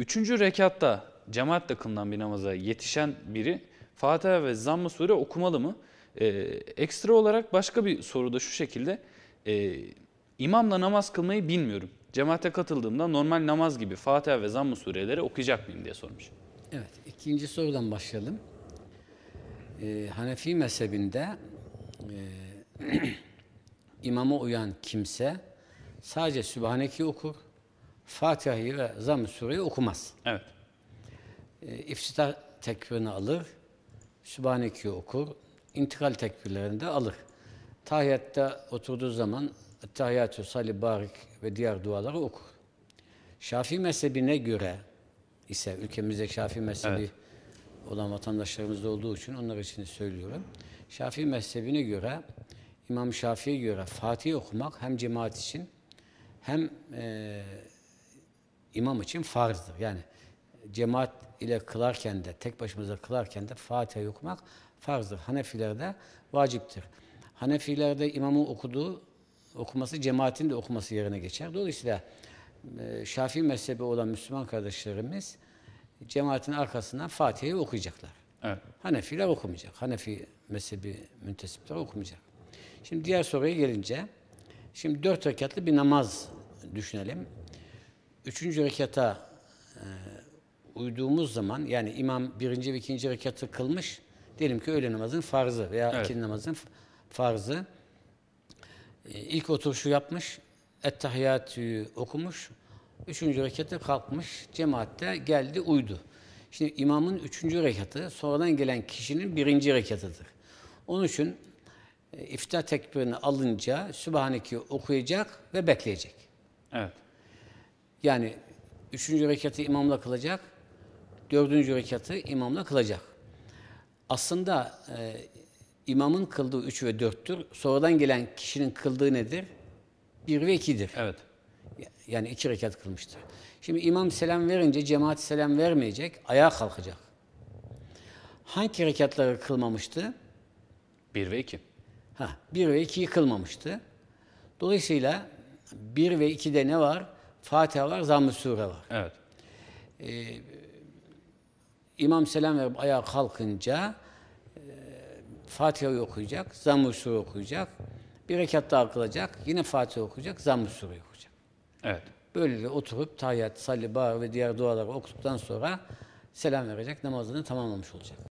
Üçüncü rekatta cemaatle kılınan bir namaza yetişen biri Fatiha ve Zamm-ı Sure okumalı mı? Ee, ekstra olarak başka bir soru da şu şekilde. Ee, imamla namaz kılmayı bilmiyorum. Cemaate katıldığımda normal namaz gibi Fatiha ve Zamm-ı Sureleri okuyacak mıyım diye sormuş. Evet, ikinci sorudan başlayalım. Ee, Hanefi mezhebinde e, imama uyan kimse sadece Sübhaneke okur, Fatiha'yı ve Zamm-ı Sure'yi okumaz. Evet. E, iftitah tekbirini alır, Sübhaneke'yi okur, intikal tekbirlerini de alır. Tahiyyatta oturduğu zaman Tahiyyatü Salli Barik ve diğer duaları okur. Şafii mezhebine göre ise ülkemizde Şafii mezhebi Evet. olan vatandaşlarımız da olduğu için onlar için söylüyorum. Şafii mezhebine göre İmam Şafii'ye göre Fatih okumak hem cemaat için hem e, imam için farzdır. Yani cemaat ile kılarken de tek başımıza kılarken de Fatiha okumak farzdır. Hanefilerde vaciptir. Hanefilerde imamın okuduğu okuması cemaatin de okuması yerine geçer. Dolayısıyla e, Şafii mezhebi olan Müslüman kardeşlerimiz cemaatin arkasından Fatiha'yı okuyacaklar. Evet. Hanefiler okumayacak. Hanefi mezhebi müntesipler okumayacak. Şimdi diğer soruya gelince, şimdi dört rekatlı bir namaz düşünelim. Üçüncü rekata e, uyduğumuz zaman, yani imam birinci ve ikinci rekatı kılmış, diyelim ki öğle namazın farzı veya Evet. ikindi namazın farzı. E, ilk oturuşu yapmış, Ettehiyyatü'yü okumuş, üçüncü rekata kalkmış, cemaatte geldi, uydu. Şimdi imamın üçüncü rekatı sonradan gelen kişinin birinci rekatıdır. Onun için e, iftihar tekbirini alınca Sübhaneke'yi okuyacak ve bekleyecek. Evet. Yani üçüncü rekatı imamla kılacak, dördüncü rekatı imamla kılacak. Aslında e, imamın kıldığı üç ve dörttür. Sonradan gelen kişinin kıldığı nedir? Bir ve ikidir. Evet. Yani iki rekat kılmıştır. Şimdi imam selam verince cemaat selam vermeyecek, ayağa kalkacak. Hangi rekatları kılmamıştı? 1 ve 2. Ha, bir ve ikiyi kılmamıştı. Dolayısıyla bir ve ikide ne var? Fatiha var, Zamm-ı Sure var. Evet. İmam selam verip ayağa kalkınca e, Fatiha'yı okuyacak, Zamm-ı Sure okuyacak. Bir rekat daha kılacak, yine Fatiha okuyacak, Zamm-ı Sure okuyacak. Evet. Böylece oturup tahiyyat, salli, bağır ve diğer duaları okuduktan sonra selam verecek, namazını tamamlamış olacak.